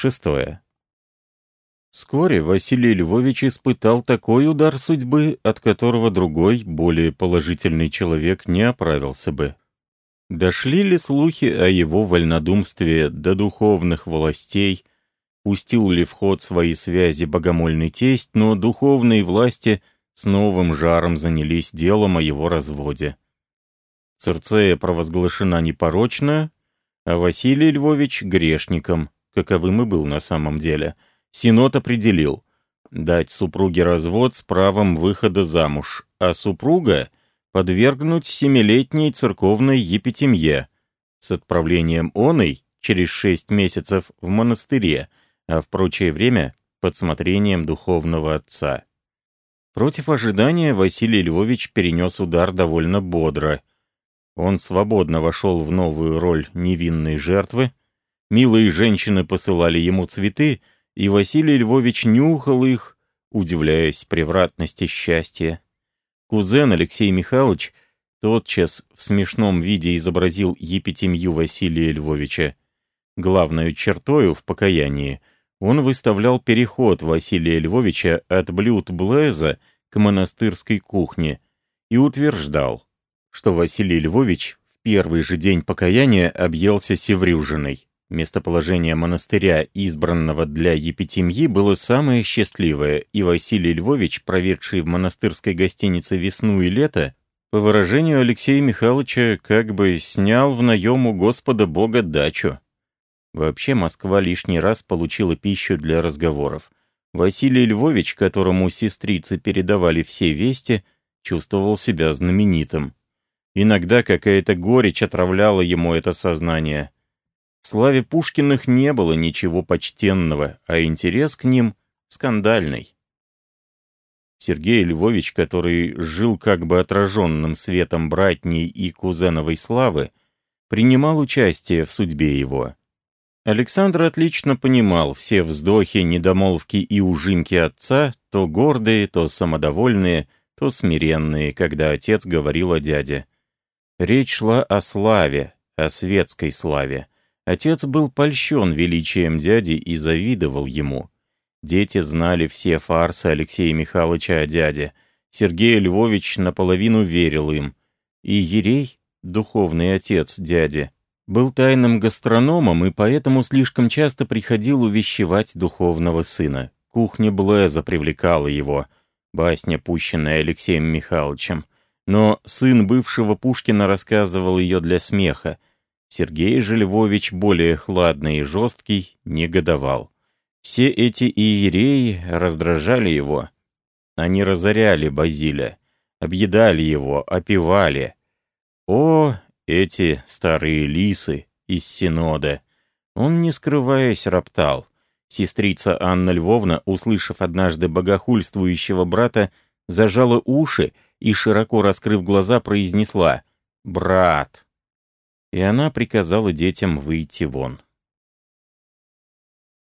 Шестое. Вскоре Василий Львович испытал такой удар судьбы, от которого другой, более положительный человек не оправился бы. Дошли ли слухи о его вольнодумстве до духовных властей, пустил ли в ход свои связи богомольный тесть, но духовные власти с новым жаром занялись делом о его разводе. Церцея провозглашена непорочная, а Василий Львович — грешником, каковым и был на самом деле. Синод определил дать супруге развод с правом выхода замуж, а супруга — подвергнуть семилетней церковной епитемье с отправлением оной через шесть месяцев в монастыре, а в прочее время под смотрением духовного отца. Против ожидания Василий Львович перенес удар довольно бодро. Он свободно вошел в новую роль невинной жертвы, милые женщины посылали ему цветы, и Василий Львович нюхал их, удивляясь превратности счастья. Кузен Алексей Михайлович тотчас в смешном виде изобразил епитемью Василия Львовича. Главную чертою в покаянии он выставлял переход Василия Львовича от блюд Блэза к монастырской кухне и утверждал, что Василий Львович в первый же день покаяния объелся севрюжиной. Местоположение монастыря, избранного для епитемьи, было самое счастливое, и Василий Львович, проведший в монастырской гостинице весну и лето, по выражению Алексея Михайловича, как бы снял в наем у Господа Бога дачу. Вообще Москва лишний раз получила пищу для разговоров. Василий Львович, которому сестрицы передавали все вести, чувствовал себя знаменитым. Иногда какая-то горечь отравляла ему это сознание — в славе Пушкиных не было ничего почтенного, а интерес к ним скандальный. Сергей Львович, который жил как бы отраженным светом братней и кузеновой славы, принимал участие в судьбе его. Александр отлично понимал все вздохи, недомолвки и ужинки отца, то гордые, то самодовольные, то смиренные, когда отец говорил о дяде. Речь шла о славе, о светской славе. Отец был польщен величием дяди и завидовал ему. Дети знали все фарсы Алексея Михайловича о дяде. Сергей Львович наполовину верил им. И Ерей, духовный отец дяди, был тайным гастрономом и поэтому слишком часто приходил увещевать духовного сына. Кухня Блэза привлекала его, басня, пущенная Алексеем Михайловичем. Но сын бывшего Пушкина рассказывал ее для смеха, Сергей же Львович, более хладный и жесткий, негодовал. Все эти иереи раздражали его. Они разоряли Базиля, объедали его, опивали. О, эти старые лисы из Синода! Он, не скрываясь, роптал. Сестрица Анна Львовна, услышав однажды богохульствующего брата, зажала уши и, широко раскрыв глаза, произнесла «Брат, и она приказала детям выйти вон.